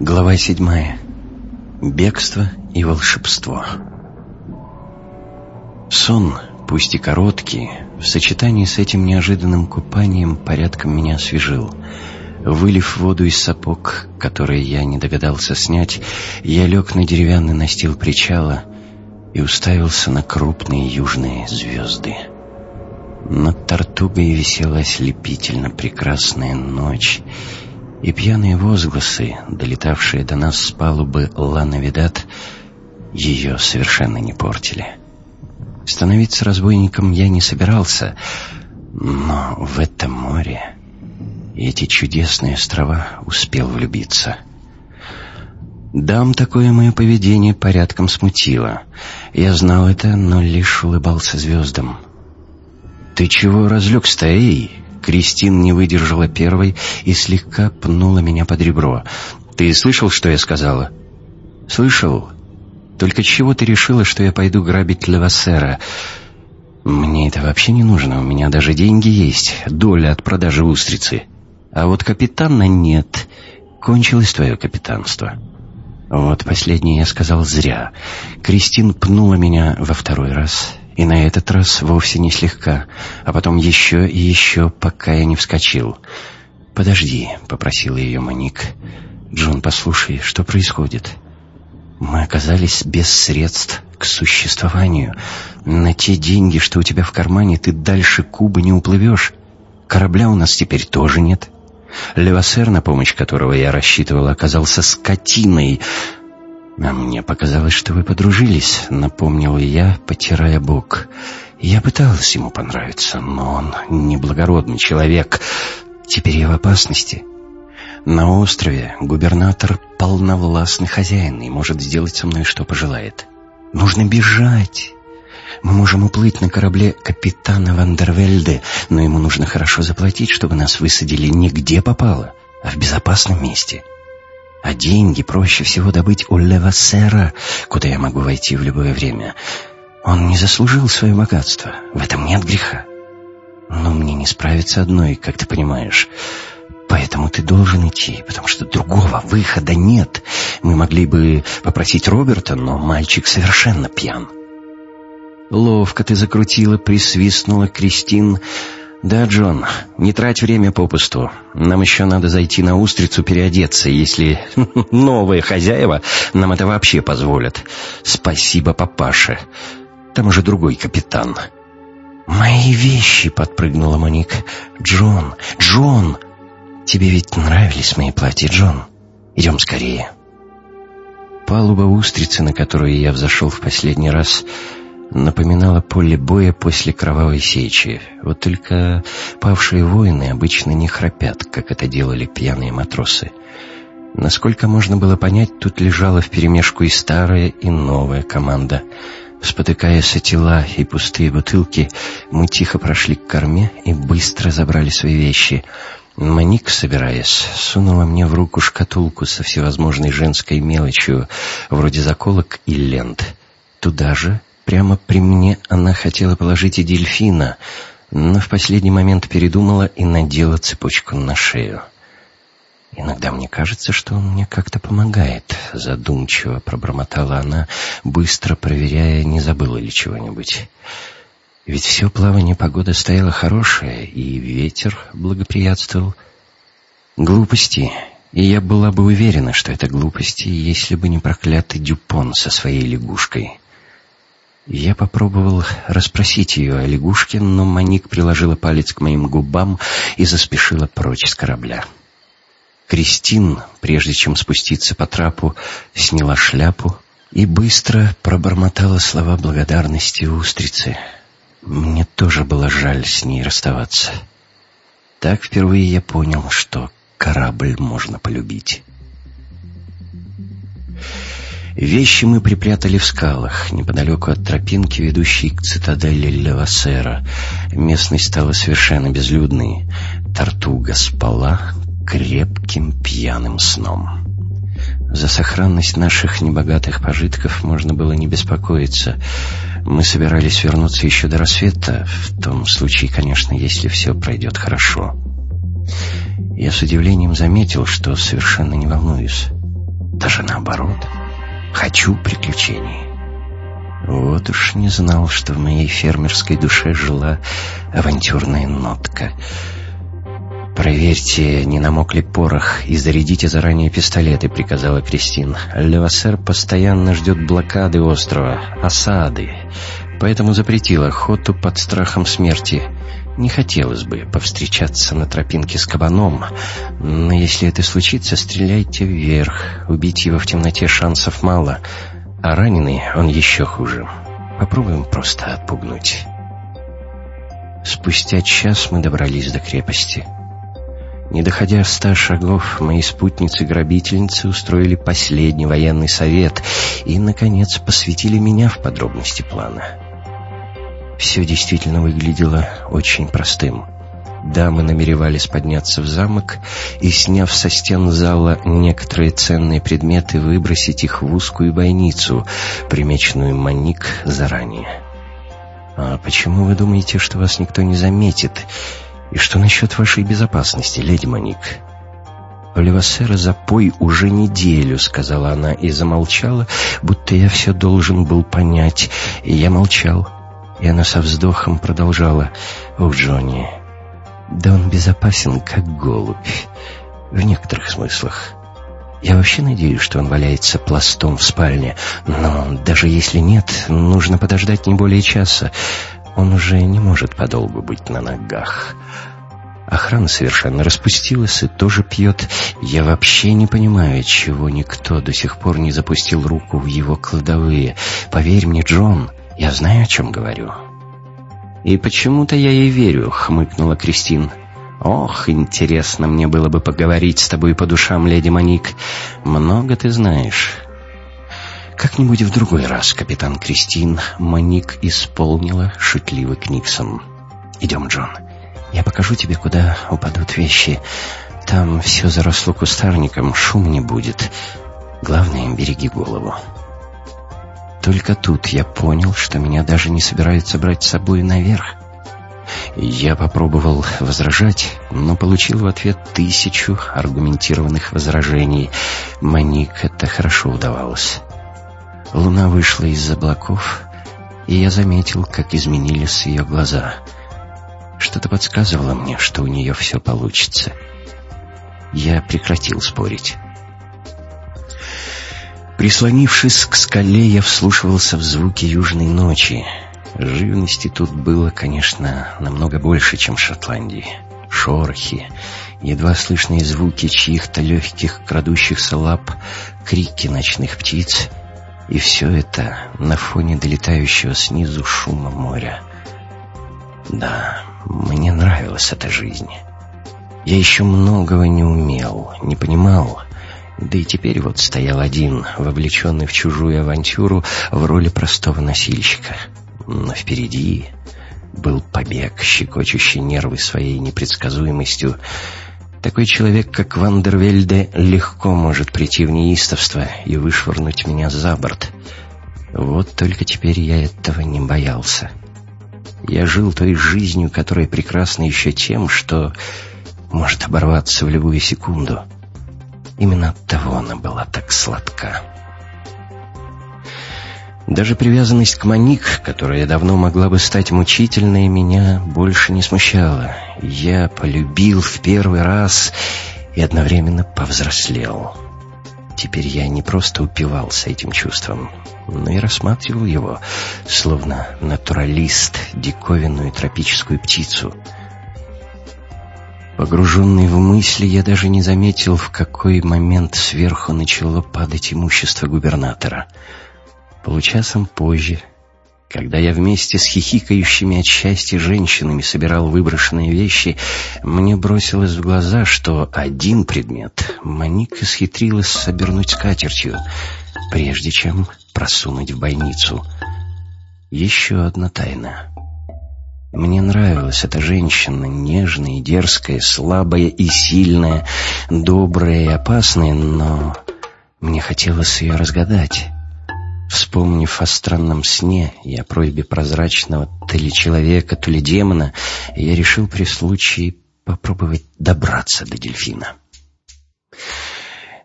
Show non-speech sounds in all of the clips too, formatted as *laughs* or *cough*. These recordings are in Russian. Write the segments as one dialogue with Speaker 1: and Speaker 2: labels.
Speaker 1: Глава седьмая. Бегство и волшебство. Сон, пусть и короткий, в сочетании с этим неожиданным купанием порядком меня освежил. Вылив воду из сапог, которые я не догадался снять, я лег на деревянный настил причала и уставился на крупные южные звезды. Над Тартугой висела ослепительно прекрасная ночь, и пьяные возгласы, долетавшие до нас с палубы Лана-Видат, ее совершенно не портили. Становиться разбойником я не собирался, но в этом море эти чудесные острова успел влюбиться. Дам такое мое поведение порядком смутило. Я знал это, но лишь улыбался звездам. «Ты чего разлегся-то, эй?» Кристин не выдержала первой и слегка пнула меня под ребро. «Ты слышал, что я сказала?» «Слышал. Только чего ты решила, что я пойду грабить Левасера?» «Мне это вообще не нужно, у меня даже деньги есть, доля от продажи устрицы. А вот капитана нет. Кончилось твое капитанство». Вот последнее я сказал зря. Кристин пнула меня во второй раз, и на этот раз вовсе не слегка, а потом еще и еще, пока я не вскочил. «Подожди», — попросила ее Моник. «Джон, послушай, что происходит?» «Мы оказались без средств к существованию. На те деньги, что у тебя в кармане, ты дальше Кубы не уплывешь. Корабля у нас теперь тоже нет». Левасер, на помощь которого я рассчитывал, оказался скотиной, «А мне показалось, что вы подружились», — напомнил я, потирая бок. Я пыталась ему понравиться, но он неблагородный человек. Теперь я в опасности. На острове губернатор полновластный хозяин и может сделать со мной, что пожелает. Нужно бежать. Мы можем уплыть на корабле капитана Вандервельде, но ему нужно хорошо заплатить, чтобы нас высадили не где попало, а в безопасном месте. А деньги проще всего добыть у Левасера, куда я могу войти в любое время. Он не заслужил свое богатство. В этом нет греха. Но мне не справиться одной, как ты понимаешь. Поэтому ты должен идти, потому что другого выхода нет. Мы могли бы попросить Роберта, но мальчик совершенно пьян. Ловко ты закрутила, присвистнула Кристин, «Да, Джон, не трать время попусту. Нам еще надо зайти на устрицу переодеться, если *laughs* новые хозяева нам это вообще позволят. Спасибо, папаше. Там уже другой капитан». «Мои вещи!» — подпрыгнула Моник. «Джон! Джон! Тебе ведь нравились мои платья, Джон? Идем скорее!» Палуба устрицы, на которую я взошел в последний раз, напоминало поле боя после кровавой сечи. Вот только павшие воины обычно не храпят, как это делали пьяные матросы. Насколько можно было понять, тут лежала вперемешку и старая, и новая команда. Спотыкаясь о тела и пустые бутылки, мы тихо прошли к корме и быстро забрали свои вещи. Маник, собираясь, сунула мне в руку шкатулку со всевозможной женской мелочью, вроде заколок и лент. Туда же Прямо при мне она хотела положить и дельфина, но в последний момент передумала и надела цепочку на шею. «Иногда мне кажется, что он мне как-то помогает», — задумчиво пробормотала она, быстро проверяя, не забыла ли чего-нибудь. «Ведь все плавание погода стояла хорошая, и ветер благоприятствовал. Глупости, и я была бы уверена, что это глупости, если бы не проклятый Дюпон со своей лягушкой». Я попробовал расспросить ее о лягушке, но Маник приложила палец к моим губам и заспешила прочь с корабля. Кристин, прежде чем спуститься по трапу, сняла шляпу и быстро пробормотала слова благодарности устрицы. Мне тоже было жаль с ней расставаться. Так впервые я понял, что корабль можно полюбить. Вещи мы припрятали в скалах, неподалеку от тропинки, ведущей к цитадели Левасера. Местность стала совершенно безлюдной. Тартуга спала крепким пьяным сном. За сохранность наших небогатых пожитков можно было не беспокоиться. Мы собирались вернуться еще до рассвета, в том случае, конечно, если все пройдет хорошо. Я с удивлением заметил, что совершенно не волнуюсь. Даже наоборот. Хочу приключений. Вот уж не знал, что в моей фермерской душе жила авантюрная нотка. «Проверьте, не намок ли порох, и зарядите заранее пистолеты», — приказала Кристин. «Левасер постоянно ждет блокады острова, осады, поэтому запретил охоту под страхом смерти. Не хотелось бы повстречаться на тропинке с кабаном, но если это случится, стреляйте вверх. Убить его в темноте шансов мало, а раненый он еще хуже. Попробуем просто отпугнуть». Спустя час мы добрались до крепости. Не доходя ста шагов, мои спутницы-грабительницы устроили последний военный совет и, наконец, посвятили меня в подробности плана. Все действительно выглядело очень простым. Дамы намеревались подняться в замок и, сняв со стен зала некоторые ценные предметы, выбросить их в узкую бойницу, примеченную Маник заранее. «А почему вы думаете, что вас никто не заметит?» «И что насчет вашей безопасности, леди Моник?» «Оливасера запой уже неделю», — сказала она и замолчала, будто я все должен был понять. И я молчал. И она со вздохом продолжала. «О, Джонни, да он безопасен, как голубь. В некоторых смыслах. Я вообще надеюсь, что он валяется пластом в спальне. Но даже если нет, нужно подождать не более часа. Он уже не может подолгу быть на ногах. Охрана совершенно распустилась и тоже пьет. Я вообще не понимаю, чего никто до сих пор не запустил руку в его кладовые. Поверь мне, Джон, я знаю, о чем говорю. «И почему-то я ей верю», — хмыкнула Кристин. «Ох, интересно мне было бы поговорить с тобой по душам, леди Моник. Много ты знаешь». «Как-нибудь в другой раз, капитан Кристин», — Моник исполнила шутливый Книксон. «Идем, Джон. Я покажу тебе, куда упадут вещи. Там все заросло кустарником, шум не будет. Главное, береги голову». Только тут я понял, что меня даже не собираются брать с собой наверх. Я попробовал возражать, но получил в ответ тысячу аргументированных возражений. Моник это хорошо удавалось. Луна вышла из облаков, и я заметил, как изменились ее глаза. Что-то подсказывало мне, что у нее все получится. Я прекратил спорить. Прислонившись к скале, я вслушивался в звуки южной ночи. Живности тут было, конечно, намного больше, чем в Шотландии. Шорохи, едва слышные звуки чьих-то легких крадущихся лап, крики ночных птиц — и все это на фоне долетающего снизу шума моря. Да, мне нравилась эта жизнь. Я еще многого не умел, не понимал. Да и теперь вот стоял один, вовлеченный в чужую авантюру в роли простого носильщика. Но впереди был побег, щекочущий нервы своей непредсказуемостью, такой человек, как Вандервельде, легко может прийти в неистовство и вышвырнуть меня за борт. Вот только теперь я этого не боялся. Я жил той жизнью, которая прекрасна еще тем, что может оборваться в любую секунду. Именно от того она была так сладка. Даже привязанность к Моник, которая давно могла бы стать мучительной, меня больше не смущала. Я полюбил в первый раз и одновременно повзрослел. Теперь я не просто упивался этим чувством, но и рассматривал его, словно натуралист, диковинную тропическую птицу. Погруженный в мысли, я даже не заметил, в какой момент сверху начало падать имущество губернатора — Получасом позже, когда я вместе с хихикающими от счастья женщинами собирал выброшенные вещи, мне бросилось в глаза, что один предмет Моника схитрилась обернуть скатертью, прежде чем просунуть в бойницу. Еще одна тайна. Мне нравилась эта женщина, нежная и дерзкая, слабая и сильная, добрая и опасная, но мне хотелось ее разгадать. Вспомнив о странном сне и о просьбе прозрачного то ли человека, то ли демона, я решил при случае попробовать добраться до дельфина.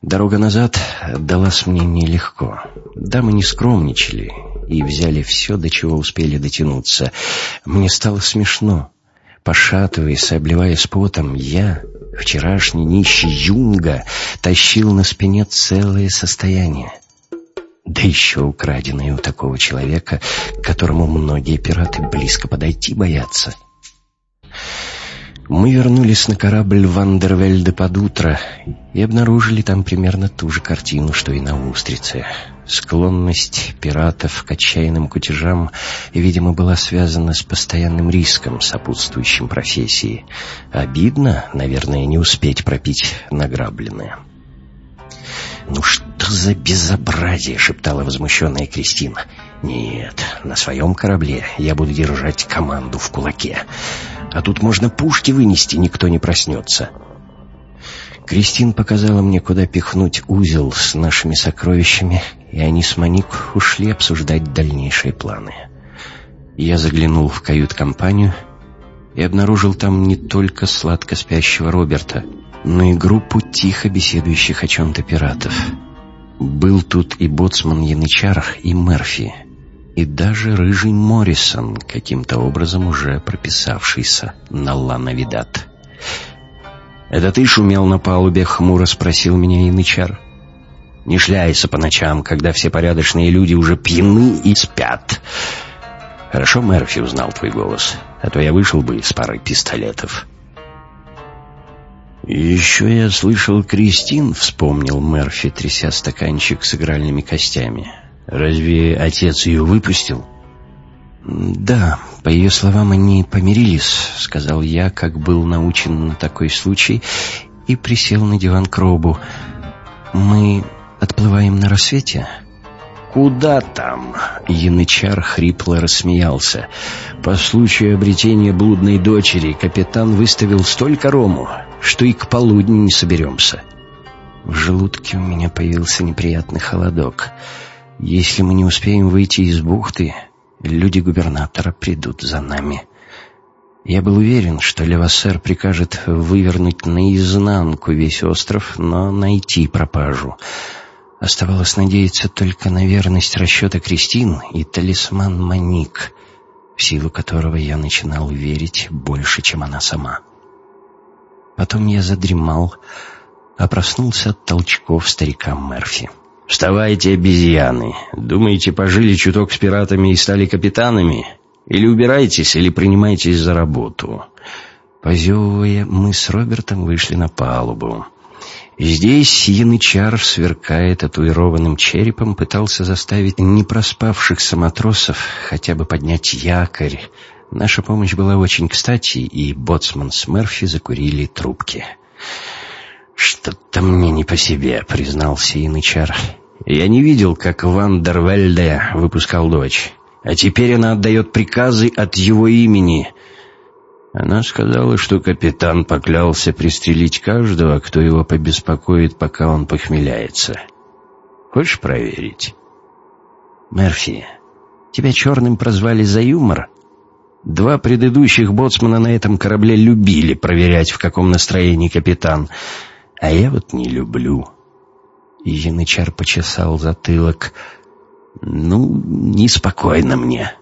Speaker 1: Дорога назад далась мне нелегко. Дамы не скромничали и взяли все, до чего успели дотянуться. Мне стало смешно. Пошатываясь обливаясь потом, я, вчерашний нищий юнга, тащил на спине целое состояние. Да еще украденное у такого человека, к которому многие пираты близко подойти боятся. Мы вернулись на корабль Вандервельде под утро и обнаружили там примерно ту же картину, что и на «Устрице». Склонность пиратов к отчаянным кутежам, видимо, была связана с постоянным риском, сопутствующим профессии. Обидно, наверное, не успеть пропить награбленное. «Ну что за безобразие!» — шептала возмущенная Кристина. «Нет, на своем корабле я буду держать команду в кулаке. А тут можно пушки вынести, никто не проснется». Кристин показала мне, куда пихнуть узел с нашими сокровищами, и они с Моник ушли обсуждать дальнейшие планы. Я заглянул в кают-компанию и обнаружил там не только сладко спящего Роберта, но и группу тихо беседующих о чем-то пиратов. Был тут и боцман Янычар, и Мерфи, и даже рыжий Моррисон, каким-то образом уже прописавшийся на Лановидат. «Это ты шумел на палубе?» — хмуро спросил меня Янычар. «Не шляйся по ночам, когда все порядочные люди уже пьяны и спят». «Хорошо Мерфи узнал твой голос, а то я вышел бы с парой пистолетов». «Еще я слышал, Кристин», — вспомнил Мерфи, тряся стаканчик с игральными костями. «Разве отец ее выпустил?» «Да, по ее словам, они помирились», — сказал я, как был научен на такой случай, и присел на диван к Робу. «Мы отплываем на рассвете?» «Куда там?» — Янычар хрипло рассмеялся. «По случаю обретения блудной дочери капитан выставил столько рому, что и к полудню не соберемся. В желудке у меня появился неприятный холодок. Если мы не успеем выйти из бухты, люди губернатора придут за нами. Я был уверен, что Левассер прикажет вывернуть наизнанку весь остров, но найти пропажу. Оставалось надеяться только на верность расчета Кристин и талисман Маник, в силу которого я начинал верить больше, чем она сама. Потом я задремал, а проснулся от толчков старика Мерфи. «Вставайте, обезьяны! Думаете, пожили чуток с пиратами и стали капитанами? Или убирайтесь, или принимайтесь за работу?» Позевывая, мы с Робертом вышли на палубу. Здесь янычар, сверкая татуированным черепом, пытался заставить непроспавшихся матросов хотя бы поднять якорь, Наша помощь была очень кстати, и боцман с Мерфи закурили трубки. «Что-то мне не по себе», — признался Янычар. «Я не видел, как Ван дер Вельде выпускал дочь, а теперь она отдает приказы от его имени». Она сказала, что капитан поклялся пристрелить каждого, кто его побеспокоит, пока он похмеляется. Хочешь проверить? Мерфи, тебя черным прозвали за юмор? Два предыдущих боцмана на этом корабле любили проверять, в каком настроении капитан. А я вот не люблю. Янычар почесал затылок. Ну, неспокойно мне.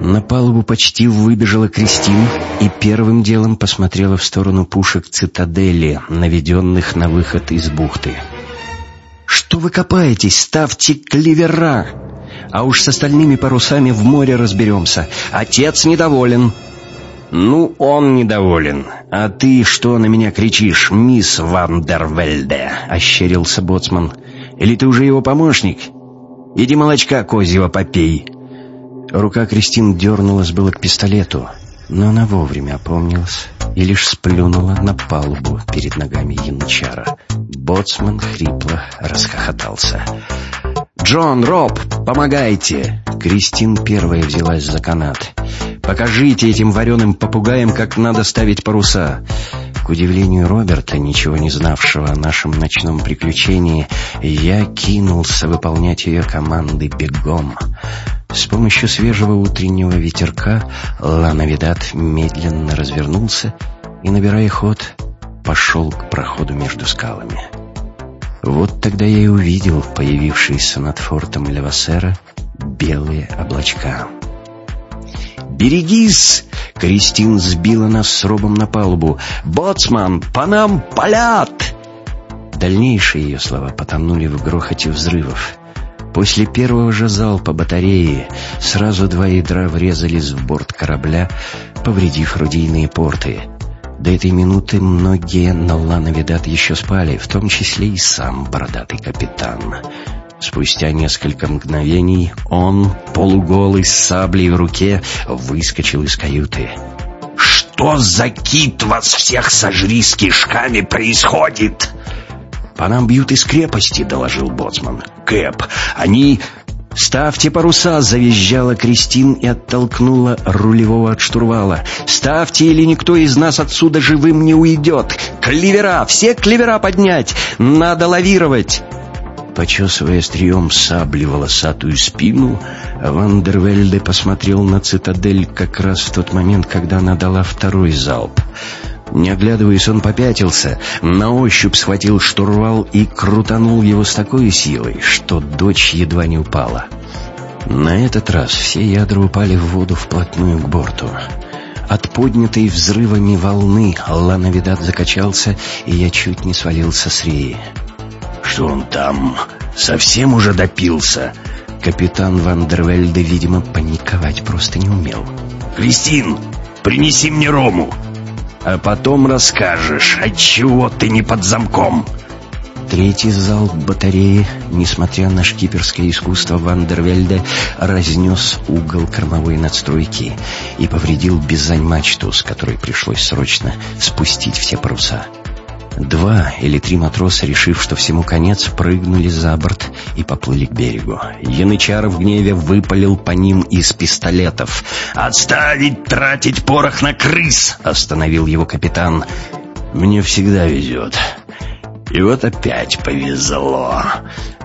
Speaker 1: На палубу почти выбежала Кристин и первым делом посмотрела в сторону пушек цитадели, наведенных на выход из бухты. «Что вы копаетесь? Ставьте клевера!» а уж с остальными парусами в море разберемся. Отец недоволен». «Ну, он недоволен. А ты что на меня кричишь, мисс Вандервельде?» — ощерился боцман. «Или ты уже его помощник? Иди молочка козьего попей». Рука Кристин дернулась было к пистолету, но она вовремя опомнилась и лишь сплюнула на палубу перед ногами янычара. Боцман хрипло расхохотался. «Джон, Роб, помогайте!» Кристин первая взялась за канат. «Покажите этим вареным попугаям, как надо ставить паруса!» К удивлению Роберта, ничего не знавшего о нашем ночном приключении, я кинулся выполнять ее команды бегом. С помощью свежего утреннего ветерка Лановидат медленно развернулся и, набирая ход, пошел к проходу между скалами. Вот тогда я и увидел появившиеся над фортом Левасера белые облачка. «Берегись!» — Кристин сбила нас с Робом на палубу. «Боцман, по нам палят!» Дальнейшие ее слова потонули в грохоте взрывов. После первого же залпа батареи сразу два ядра врезались в борт корабля, повредив орудийные порты. До этой минуты многие на Лановидат еще спали, в том числе и сам бородатый капитан. Спустя несколько мгновений он, полуголый, с саблей в руке, выскочил из каюты.
Speaker 2: «Что за кит вас всех сожри с кишками происходит?»
Speaker 1: «По нам бьют из крепости», — доложил боцман. «Кэп, они...» «Ставьте паруса!» — завизжала Кристин и оттолкнула рулевого от штурвала. «Ставьте, или никто из нас отсюда живым не уйдет! Клевера! Все клевера поднять! Надо лавировать!» Почесывая стрием сабли волосатую спину, Вандервельде посмотрел на цитадель как раз в тот момент, когда она дала второй залп. Не оглядываясь, он попятился, на ощупь схватил штурвал и крутанул его с такой силой, что дочь едва не упала. На этот раз все ядра упали в воду вплотную к борту. От поднятой взрывами волны Лановидат закачался, и я чуть не свалился с реи.
Speaker 2: «Что он там? Совсем уже допился?»
Speaker 1: Капитан Вандервельде, видимо, паниковать просто не умел.
Speaker 2: «Кристин, принеси мне рому!» а потом расскажешь, отчего ты не под замком».
Speaker 1: Третий залп батареи, несмотря на шкиперское искусство Вандервельда, разнес угол кормовой надстройки и повредил бизань-мачту, с которой пришлось срочно спустить все паруса. Два или три матроса, решив, что всему конец, прыгнули за борт и поплыли к берегу. Янычар в гневе выпалил по ним из пистолетов.
Speaker 2: «Отставить тратить порох на крыс!» — остановил его капитан. «Мне всегда везет. И вот опять повезло».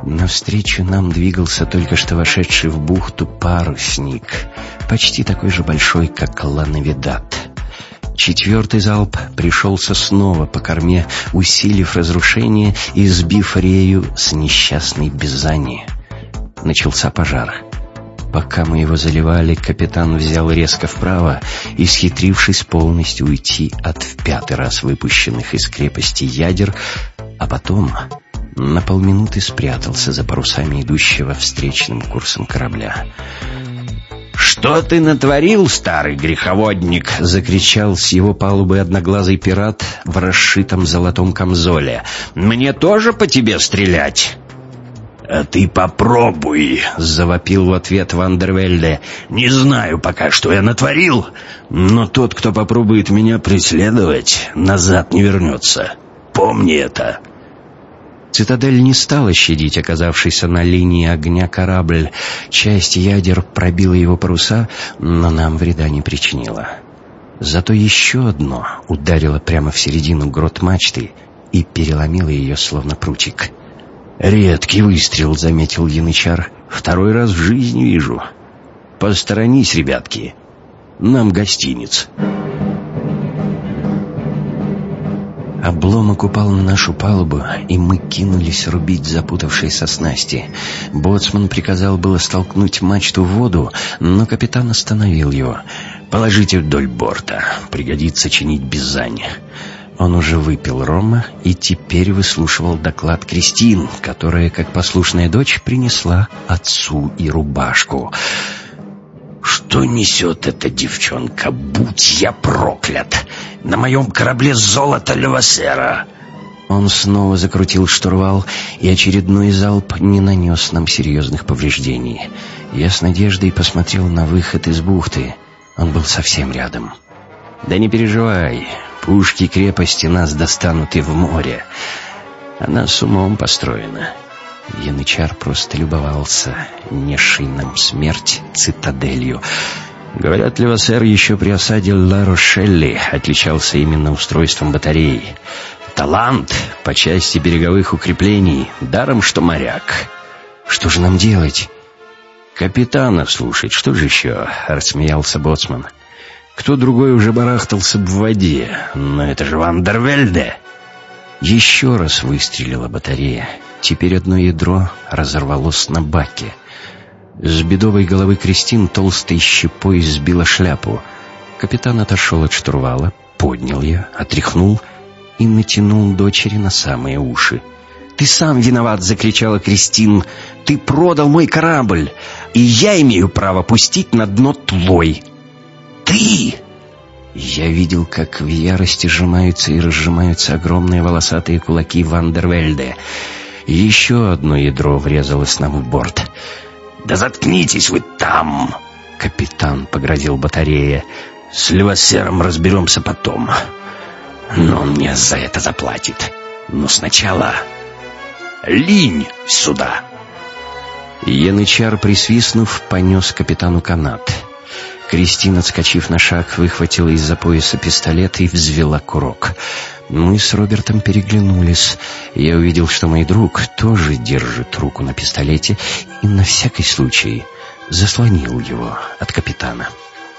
Speaker 1: Навстречу нам двигался только что вошедший в бухту парусник, почти такой же большой, как Лановидат. Четвертый залп пришелся снова по корме, усилив разрушение и сбив рею с несчастной Бизани. Начался пожар. Пока мы его заливали, капитан взял резко вправо, исхитрившись полностью уйти от в пятый раз выпущенных из крепости ядер, а потом на полминуты спрятался за парусами идущего встречным курсом корабля.
Speaker 2: «Что ты натворил, старый греховодник?» — закричал с его палубы одноглазый пират в расшитом золотом камзоле. «Мне тоже по тебе стрелять?» «А ты попробуй!» — завопил в ответ Вандервельде. «Не знаю пока, что я натворил, но тот, кто попробует меня преследовать, назад не вернется. Помни это!»
Speaker 1: Цитадель не стала щадить оказавшийся на линии огня корабль. Часть ядер пробила его паруса, но нам вреда не причинила. Зато еще одно ударило прямо в середину грот мачты и переломило ее словно прутик. «Редкий выстрел», — заметил Янычар. «Второй раз в жизни вижу. Посторонись, ребятки. Нам гостиниц». Обломок упал на нашу палубу, и мы кинулись рубить запутавшиеся снасти. Боцман приказал было столкнуть мачту в воду, но капитан остановил его. «Положите вдоль борта. Пригодится чинить бизань». Он уже выпил рома и теперь выслушивал доклад Кристин, которая, как послушная дочь, принесла отцу и рубашку.
Speaker 2: «Что несет эта девчонка? Будь я проклят! На моем корабле золото Левасера!»
Speaker 1: Он снова закрутил штурвал, и очередной залп не нанес нам серьезных повреждений. Я с надеждой посмотрел на выход из бухты. Он был совсем рядом. «Да не переживай, пушки крепости нас достанут и в море. Она с умом построена». Янычар просто любовался несшей нам смерть цитаделью. Говорят, Левасер еще при осаде Ла-Рошелли отличался именно устройством батареи. Талант по части береговых укреплений, даром что моряк. Что же нам делать? Капитана слушать, что же еще? Рассмеялся боцман. Кто другой уже барахтался в воде, но это же Вандервельде. Еще раз выстрелила батарея. Теперь одно ядро разорвалось на баке. С бедовой головы Кристин толстой щепой сбила шляпу. Капитан отошел от штурвала, поднял ее, отряхнул и натянул дочери на самые уши. «Ты сам виноват!» — закричала Кристин. «Ты продал мой корабль, и я имею право пустить на дно твой!» «Ты!» Я видел, как в ярости сжимаются и разжимаются огромные волосатые кулаки Вандервельде. Еще одно ядро врезалось нам в борт.
Speaker 2: «Да заткнитесь вы там!»
Speaker 1: Капитан погрозил батарее.
Speaker 2: «С Левосером разберемся потом. Но он мне за это заплатит. Но сначала линь сюда!»
Speaker 1: Янычар, присвистнув, понес капитану канат. Кристина, отскочив на шаг, выхватила из-за пояса пистолет и взвела курок. Мы с Робертом переглянулись. Я увидел, что мой друг тоже держит руку на пистолете и на всякий случай заслонил его от капитана.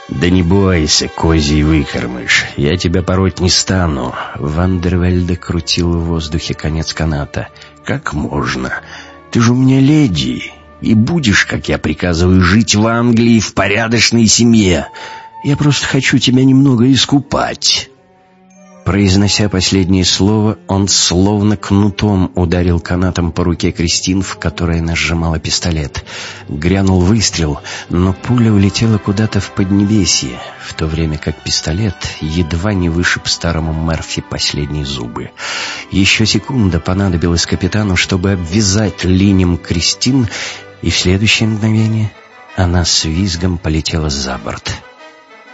Speaker 2: «Да не бойся, козий выкормыш, я тебя пороть не стану».
Speaker 1: Вандервельде крутил в воздухе конец каната.
Speaker 2: «Как можно? Ты же у меня леди, и будешь, как я приказываю, жить в Англии в порядочной семье. Я просто хочу тебя немного искупать».
Speaker 1: Произнося последнее слово, он словно кнутом ударил канатом по руке Кристин, в которой она сжимала пистолет. Грянул выстрел, но пуля улетела куда-то в Поднебесье, в то время как пистолет едва не вышиб старому Мерфи последние зубы. Еще секунда понадобилась капитану, чтобы обвязать линем Кристин, и в следующее мгновение она с визгом полетела за борт.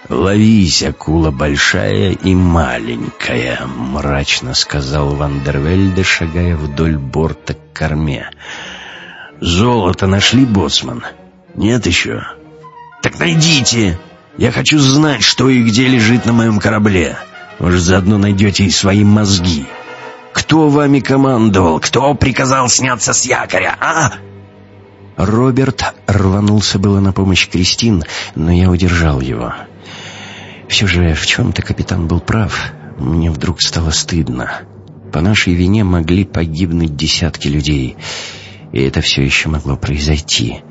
Speaker 2: «Ловись, акула большая и маленькая», — мрачно сказал Вандервельде, шагая вдоль борта к корме. «Золото нашли, боцман? Нет еще?» «Так найдите! Я хочу знать, что и где лежит на моем корабле. Может, заодно найдете и свои мозги. Кто вами командовал? Кто приказал сняться с якоря, а?»
Speaker 1: Роберт рванулся было на помощь Кристин, но я удержал его. Все же в чем-то капитан был прав. Мне вдруг стало стыдно. По нашей вине могли погибнуть десятки людей. И это все еще могло произойти.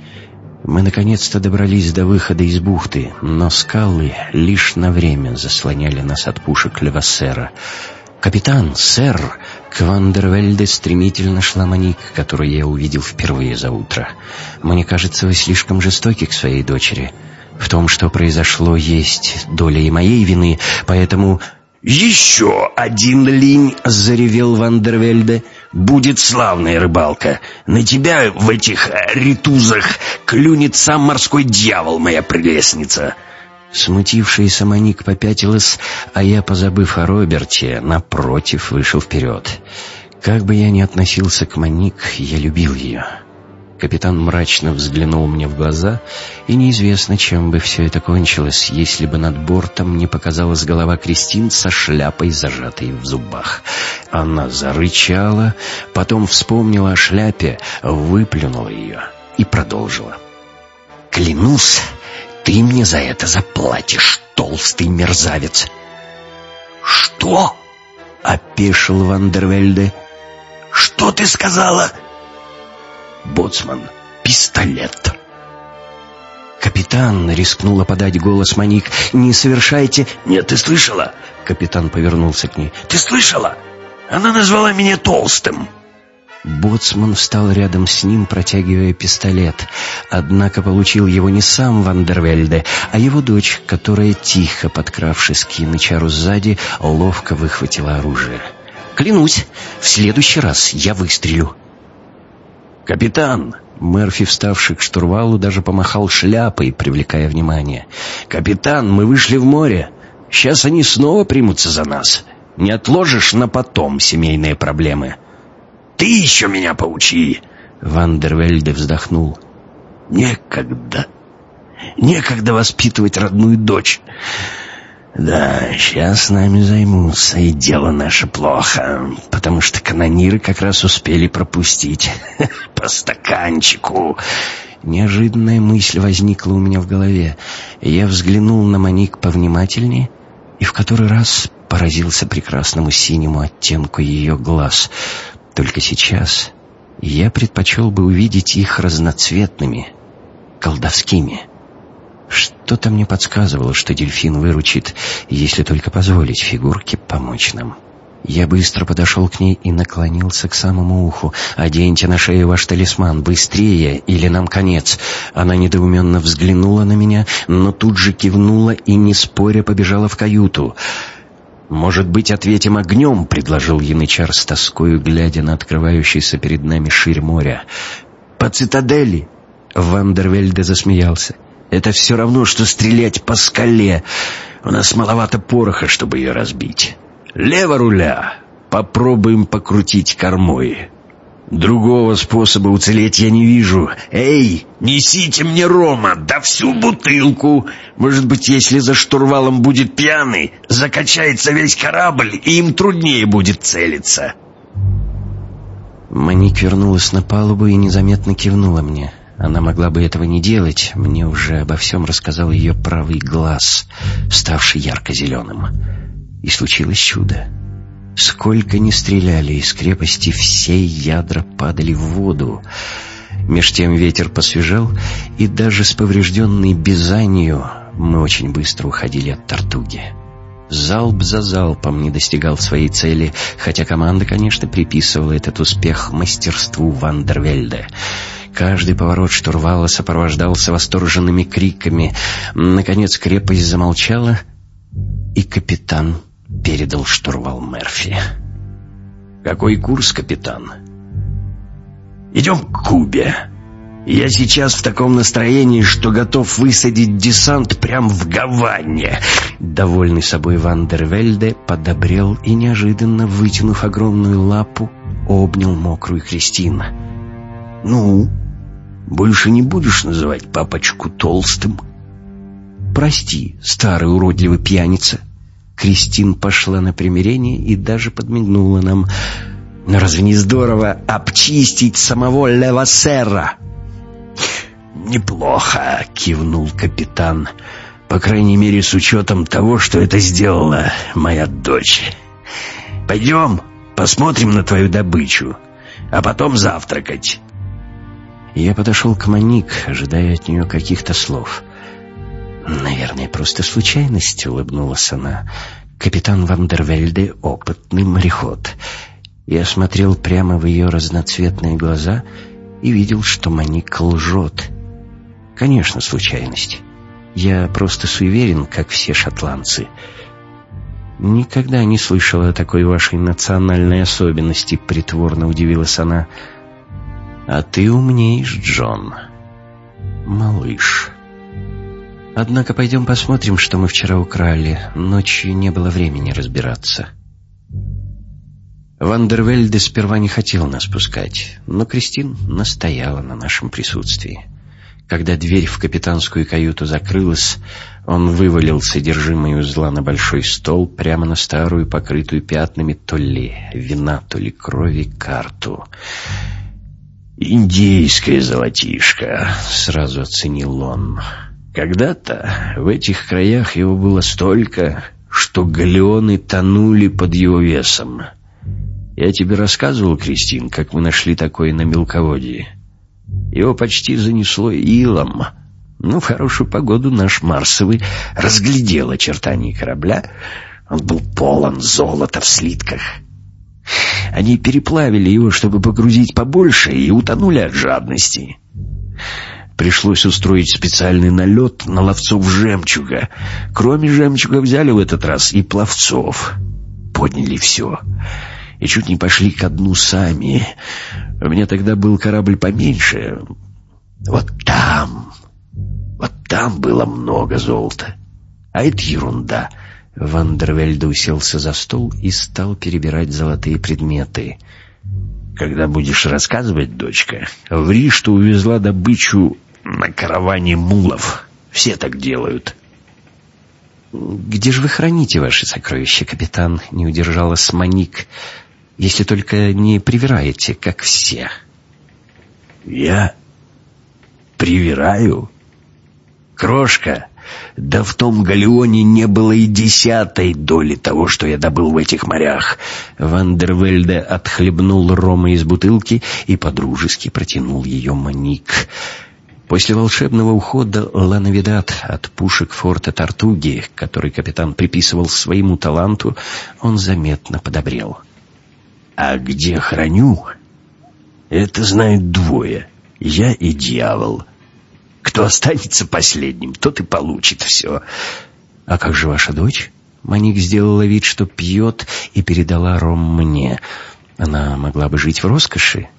Speaker 1: Мы наконец-то добрались до выхода из бухты, но скалы лишь на время заслоняли нас от пушек Левассера. «Капитан, сэр!» К Вандервельде стремительно шла Моник, которую я увидел впервые за утро. «Мне кажется, вы слишком жестоки к своей дочери». В том, что произошло, есть доля и моей вины, поэтому...
Speaker 2: «Еще один линь!» — заревел Вандервельде. «Будет славная рыбалка. На тебя в этих ритузах клюнет сам морской дьявол, моя прелестница!»
Speaker 1: Смутившаяся Моник попятилась, а я, позабыв о Роберте, напротив, вышел вперед. Как бы я ни относился к Моник, я любил ее. Капитан мрачно взглянул мне в глаза, и неизвестно, чем бы все это кончилось, если бы над бортом не показалась голова Кристин со шляпой, зажатой в зубах. Она зарычала, потом вспомнила о шляпе, выплюнула ее и продолжила. «Клянусь, ты мне за это заплатишь, толстый мерзавец!»
Speaker 2: «Что?»
Speaker 1: — опешил Вандервельде.
Speaker 2: «Что ты сказала?» боцман, пистолет!»
Speaker 1: «Капитан!» — рискнула подать голос Моник. «Не совершайте...»
Speaker 2: «Нет, ты слышала?»
Speaker 1: Капитан повернулся к ней.
Speaker 2: «Ты слышала? Она назвала меня толстым!»
Speaker 1: Боцман встал рядом с ним, протягивая пистолет. Однако получил его не сам Вандервельде, а его дочь, которая, тихо подкравшись к янычару сзади, ловко выхватила оружие. «Клянусь, в следующий раз я выстрелю!»
Speaker 2: «Капитан!»
Speaker 1: Мерфи, вставший к штурвалу, даже помахал шляпой, привлекая внимание.
Speaker 2: «Капитан, мы вышли в море. Сейчас они снова примутся за нас. Не отложишь на потом семейные проблемы». «Ты еще меня поучи!»
Speaker 1: Вандервельде вздохнул.
Speaker 2: «Некогда. Некогда воспитывать родную дочь. Да, сейчас нами займутся, и дело наше плохо, потому что канониры как раз успели пропустить *laughs* по стаканчику.
Speaker 1: Неожиданная мысль возникла у меня в голове. Я взглянул на Моник повнимательнее и в который раз поразился прекрасному синему оттенку ее глаз. Только сейчас я предпочел бы увидеть их разноцветными, колдовскими. Что-то мне подсказывало, что дельфин выручит, если только позволить фигурке помочь нам. Я быстро подошел к ней и наклонился к самому уху. «Оденьте на шею ваш талисман, быстрее, или нам конец!» Она недоуменно взглянула на меня, но тут же кивнула и, не споря, побежала в каюту. «Может быть, ответим огнем?» — предложил янычар с тоскою, глядя на открывающийся перед нами ширь моря.
Speaker 2: «По цитадели!» — Вандервельде засмеялся. «Это все равно, что стрелять по скале. У нас маловато пороха, чтобы ее разбить». Лево руля. Попробуем покрутить кормой. Другого способа уцелеть я не вижу. Эй, несите мне рома, да всю бутылку. Может быть, если за штурвалом будет пьяный, закачается весь корабль, и им труднее будет целиться.
Speaker 1: Маник вернулась на палубу и незаметно кивнула мне. Она могла бы этого не делать, мне уже обо всем рассказал ее правый глаз, ставший ярко-зеленым. И случилось чудо. Сколько ни стреляли из крепости, все ядра падали в воду. Меж тем ветер посвежал, и даже с поврежденной Бизанью мы очень быстро уходили от Тартуги. Залп за залпом не достигал своей цели, хотя команда, конечно, приписывала этот успех мастерству Вандервельда. Каждый поворот штурвала сопровождался восторженными криками. Наконец крепость замолчала, и капитан передал штурвал Мерфи.
Speaker 2: «Какой курс, капитан?» «Идем к Кубе. Я сейчас в таком настроении, что готов высадить десант прямо в Гаване».
Speaker 1: Довольный собой Вандервельде подобрел и, неожиданно вытянув огромную лапу, обнял мокрую Кристину.
Speaker 2: «Ну, больше не будешь называть папочку толстым?»
Speaker 1: «Прости, старый уродливый пьяница». Кристин пошла на примирение и даже подмигнула нам.
Speaker 2: «Но разве не здорово обчистить самого Левасера?» «Неплохо», — кивнул капитан. «По крайней мере, с учетом того, что это сделала моя дочь. Пойдем, посмотрим на твою добычу, а потом завтракать».
Speaker 1: Я подошел к Моник, ожидая от нее каких-то слов. «Наверное, просто случайность», — улыбнулась она. «Капитан Вандервельде — опытный мореход». Я смотрел прямо в ее разноцветные глаза и видел, что Моник лжет. «Конечно, случайность. Я просто суеверен, как все шотландцы». «Никогда не слышала о такой вашей национальной особенности», — притворно удивилась она. «А ты умнеешь, Джон, малыш». Однако пойдем посмотрим, что мы вчера украли. Ночью не было времени разбираться. Вандервельде сперва не хотел нас пускать, но Кристин настояла на нашем присутствии. Когда дверь в капитанскую каюту закрылась, он вывалил содержимое узла на большой стол прямо на старую, покрытую пятнами то ли вина, то ли крови карту.
Speaker 2: «Индейская золотишко», — сразу оценил он. Когда-то в этих краях его было столько, что галеоны тонули под его весом. Я тебе рассказывал, Кристин, как мы нашли такое на мелководье. Его почти занесло илом. Ну, в хорошую погоду наш Марсовый разглядел очертания корабля. Он был полон золота в слитках. Они переплавили его, чтобы погрузить побольше, и утонули от жадности. Пришлось устроить специальный налет на ловцов жемчуга. Кроме жемчуга взяли в этот раз и пловцов. Подняли все. И чуть не пошли ко дну сами. У меня тогда был корабль поменьше. Вот там, вот там было много золота. А это ерунда.
Speaker 1: Вандервельд уселся за стол и стал перебирать золотые предметы.
Speaker 2: Когда будешь рассказывать, дочка, ври, что увезла добычу на караване мулов. Все так делают.
Speaker 1: «Где же вы храните ваши сокровища, капитан?» — не удержалась Моник. «Если только не привираете, как все».
Speaker 2: «Я привираю? Крошка, Да в том галеоне не было и десятой доли того, что я добыл в этих морях.
Speaker 1: Вандервельде отхлебнул рома из бутылки и подружески протянул ее маник. После волшебного ухода Лановидат от пушек форта Тартуги, который капитан приписывал своему таланту, он заметно подобрел.
Speaker 2: «А где храню?» «Это знают двое, я и дьявол. Кто останется последним, тот и получит все».
Speaker 1: «А как же ваша дочь?» Маник сделала вид, что пьет, и передала ром мне. Она могла бы жить в роскоши.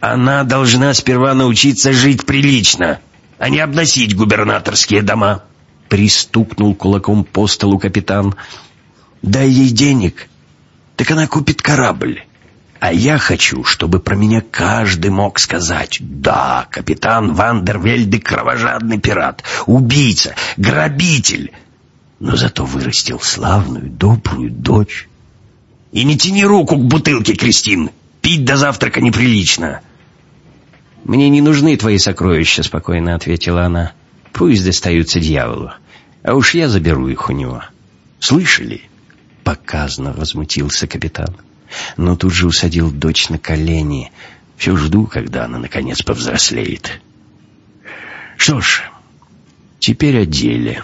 Speaker 2: Она должна сперва научиться жить прилично, а не обносить губернаторские дома. Пристукнул кулаком по столу капитан. Дай ей денег, так она купит корабль. А я хочу, чтобы про меня каждый мог сказать «Да, капитан Вандервельде кровожадный пират, убийца, грабитель, но зато вырастил славную, добрую дочь». И не тяни руку к бутылке, Кристин, пить до завтрака неприлично.
Speaker 1: «Мне не нужны твои сокровища», — спокойно ответила она. «Пусть достаются дьяволу, а уж я заберу их у него».
Speaker 2: «Слышали?»
Speaker 1: — показно возмутился капитан. Но тут же усадил дочь на колени. Все жду, когда она, наконец, повзрослеет. «Что ж, теперь о деле.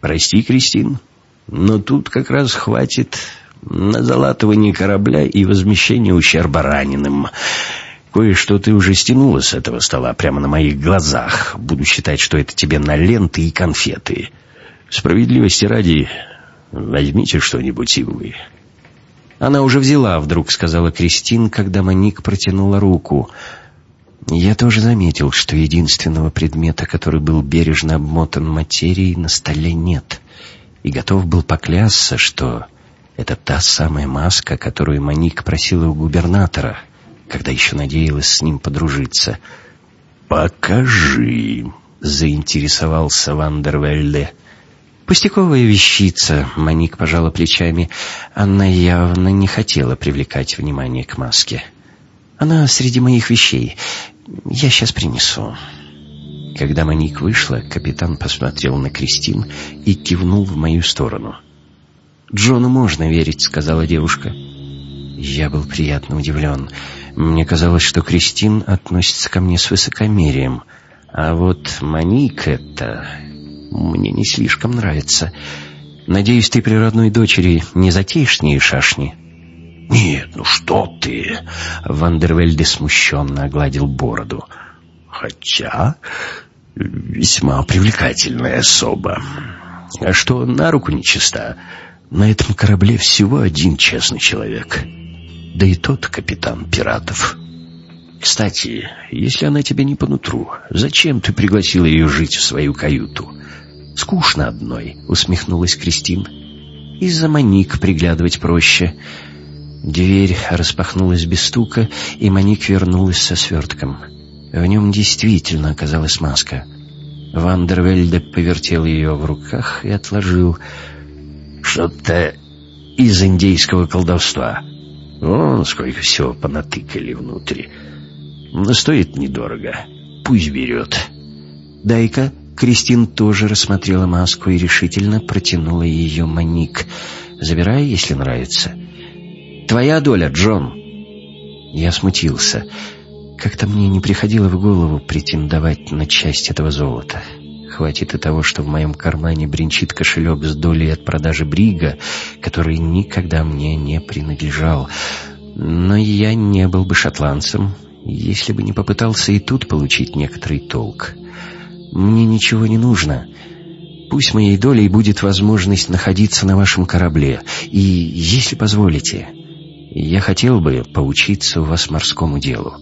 Speaker 1: Прости, Кристин, но тут как раз хватит на залатывание корабля и возмещение ущерба раненым». Кое-что ты уже стянула с этого стола прямо на моих глазах. Буду считать, что это тебе на ленты и конфеты. Справедливости ради, возьмите что-нибудь и вы». «Она уже взяла, вдруг сказала Кристин, когда Моник протянула руку. Я тоже заметил, что единственного предмета, который был бережно обмотан материей, на столе нет. И готов был поклясться, что это та самая маска, которую Моник просила у губернатора — когда еще надеялась с ним подружиться.
Speaker 2: «Покажи», — заинтересовался Вандервельде.
Speaker 1: «Пустяковая вещица», — Маник пожала плечами. Она явно не хотела привлекать внимание к маске. «Она среди моих вещей. Я сейчас принесу». Когда Маник вышла, капитан посмотрел на Кристин и кивнул в мою сторону. «Джону можно верить», — сказала девушка. Я был приятно удивлен. Мне казалось, что Кристин относится ко мне с высокомерием. А вот Моник это... мне не слишком нравится. Надеюсь, ты при родной дочери не затеешь с ней шашни?»
Speaker 2: «Нет, ну что ты!» Вандервельде смущенно огладил бороду. «Хотя весьма привлекательная особа. А что на руку нечиста? На этом корабле всего один честный человек» да и тот капитан пиратов. Кстати, если она тебе не по нутру, зачем ты пригласила ее жить в свою каюту? Скучно одной, усмехнулась Кристин.
Speaker 1: Из-за маник приглядывать проще. Дверь распахнулась без стука, и маник вернулась со свертком. В нем действительно оказалась маска. Вандервельде повертел ее в руках и отложил.
Speaker 2: «Что-то из индейского колдовства», Вон сколько всего понатыкали внутри. Но стоит недорого. Пусть берет.
Speaker 1: Дай-ка. Кристин тоже рассмотрела маску и решительно протянула ее маник. Забирай, если нравится. Твоя доля, Джон. Я смутился. Как-то мне не приходило в голову претендовать на часть этого золота. Хватит и того, что в моем кармане бренчит кошелек с долей от продажи брига, который никогда мне не принадлежал. Но я не был бы шотландцем, если бы не попытался и тут получить некоторый толк. Мне ничего не нужно. Пусть моей долей будет возможность находиться на вашем корабле. И, если позволите, я хотел бы поучиться у вас морскому делу.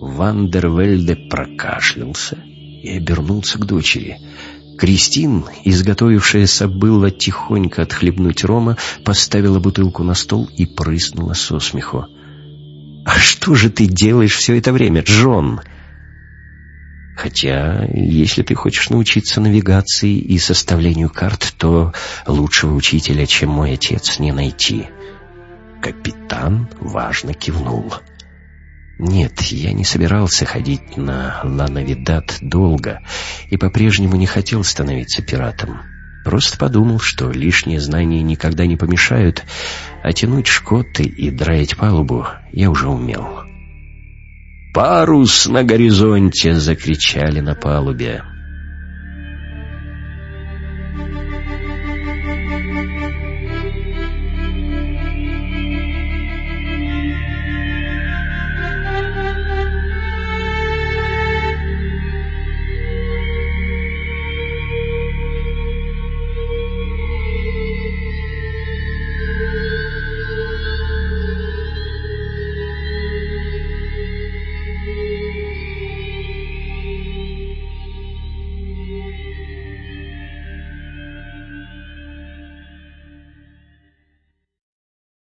Speaker 2: Вандервельде прокашлялся и обернулся к дочери. Кристин, изготовившаяся было тихонько отхлебнуть рома, поставила бутылку на стол и прыснула со смеху.
Speaker 1: «А что же ты делаешь все это время, Джон?» «Хотя, если ты хочешь научиться навигации и составлению карт, то лучшего учителя, чем мой отец, не найти».
Speaker 2: Капитан важно кивнул.
Speaker 1: Нет, я не собирался ходить на Лановидат долго и по-прежнему не хотел становиться пиратом. Просто подумал, что лишние знания никогда не помешают, а тянуть шкоты и драить палубу я уже умел.
Speaker 2: «Парус на горизонте!» — закричали на палубе.